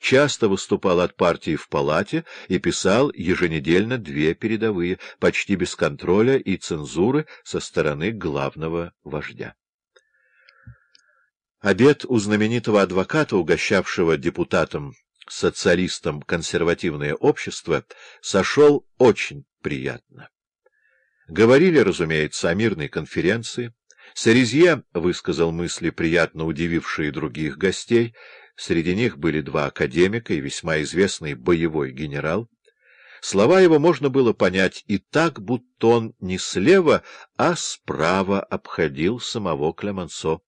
часто выступал от партии в палате и писал еженедельно две передовые, почти без контроля и цензуры со стороны главного вождя. Обед у знаменитого адвоката, угощавшего депутатам социалистам консервативное общество, сошел очень приятно. Говорили, разумеется, о мирной конференции. Сарезье высказал мысли, приятно удивившие других гостей. Среди них были два академика и весьма известный боевой генерал. Слова его можно было понять и так, будто он не слева, а справа обходил самого Клемансо.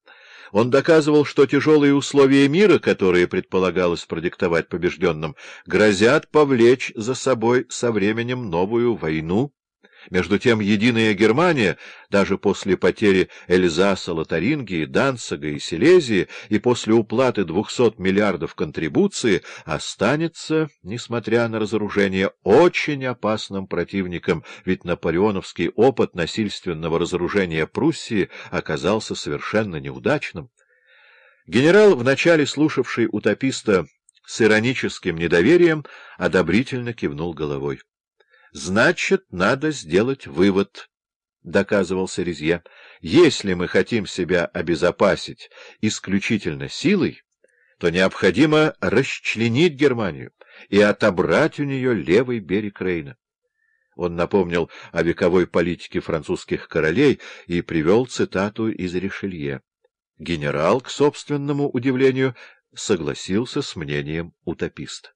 Он доказывал, что тяжелые условия мира, которые предполагалось продиктовать побежденным, грозят повлечь за собой со временем новую войну. Между тем, единая Германия, даже после потери Эльзаса, Лотарингии, Данцига и Силезии и после уплаты 200 миллиардов контрибуции, останется, несмотря на разоружение, очень опасным противником, ведь наполеоновский опыт насильственного разоружения Пруссии оказался совершенно неудачным. Генерал, вначале слушавший утописта с ироническим недоверием, одобрительно кивнул головой. Значит, надо сделать вывод, — доказывал Серезье. Если мы хотим себя обезопасить исключительно силой, то необходимо расчленить Германию и отобрать у нее левый берег Рейна. Он напомнил о вековой политике французских королей и привел цитату из Ришелье. Генерал, к собственному удивлению, согласился с мнением утописта.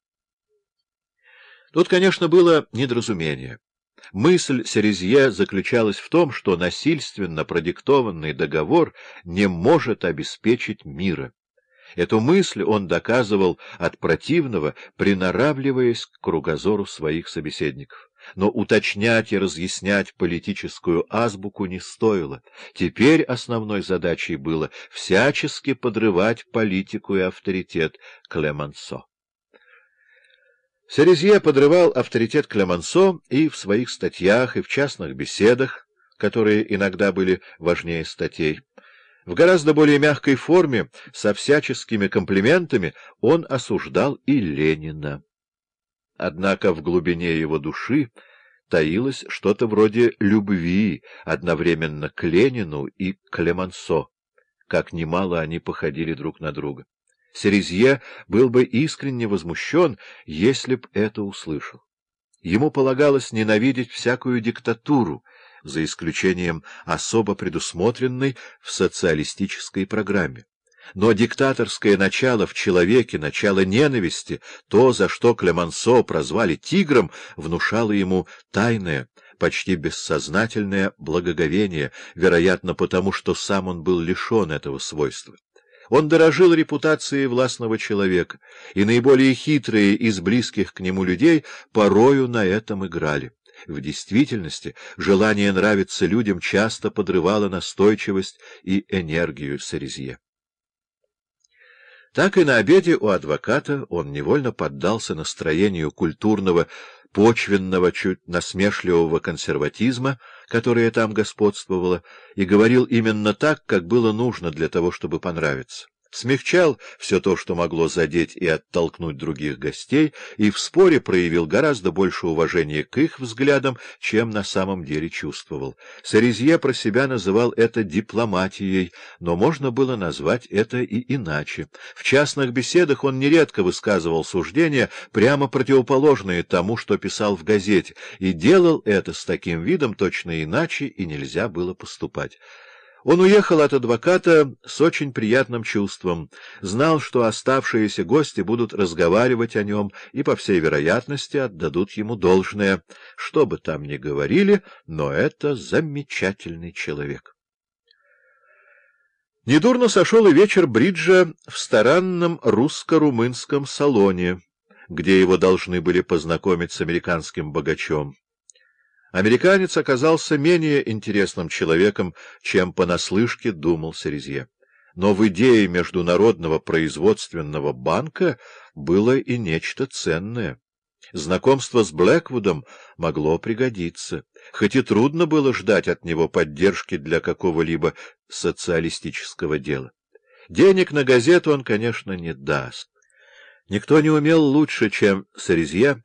Тут, конечно, было недоразумение. Мысль Серезье заключалась в том, что насильственно продиктованный договор не может обеспечить мира. Эту мысль он доказывал от противного, приноравливаясь к кругозору своих собеседников. Но уточнять и разъяснять политическую азбуку не стоило. Теперь основной задачей было всячески подрывать политику и авторитет Клемансо. Серезье подрывал авторитет Клемансо и в своих статьях, и в частных беседах, которые иногда были важнее статей. В гораздо более мягкой форме, со всяческими комплиментами, он осуждал и Ленина. Однако в глубине его души таилось что-то вроде любви одновременно к Ленину и к Клемансо, как немало они походили друг на друга. Серезье был бы искренне возмущен, если б это услышал. Ему полагалось ненавидеть всякую диктатуру, за исключением особо предусмотренной в социалистической программе. Но диктаторское начало в человеке, начало ненависти, то, за что Клемансо прозвали «тигром», внушало ему тайное, почти бессознательное благоговение, вероятно, потому что сам он был лишен этого свойства. Он дорожил репутацией властного человека, и наиболее хитрые из близких к нему людей порою на этом играли. В действительности желание нравиться людям часто подрывало настойчивость и энергию Сарезье. Так и на обеде у адвоката он невольно поддался настроению культурного, почвенного, чуть насмешливого консерватизма, которое там господствовало, и говорил именно так, как было нужно для того, чтобы понравиться смягчал все то, что могло задеть и оттолкнуть других гостей, и в споре проявил гораздо больше уважения к их взглядам, чем на самом деле чувствовал. Сарезье про себя называл это дипломатией, но можно было назвать это и иначе. В частных беседах он нередко высказывал суждения, прямо противоположные тому, что писал в газете, и делал это с таким видом точно иначе, и нельзя было поступать. Он уехал от адвоката с очень приятным чувством, знал, что оставшиеся гости будут разговаривать о нем и, по всей вероятности, отдадут ему должное. Что бы там ни говорили, но это замечательный человек. Недурно сошел и вечер Бриджа в старанном русско-румынском салоне, где его должны были познакомить с американским богачом. Американец оказался менее интересным человеком, чем понаслышке думал Серезье. Но в идее Международного производственного банка было и нечто ценное. Знакомство с Блэквудом могло пригодиться, хоть и трудно было ждать от него поддержки для какого-либо социалистического дела. Денег на газету он, конечно, не даст. Никто не умел лучше, чем Сарезье,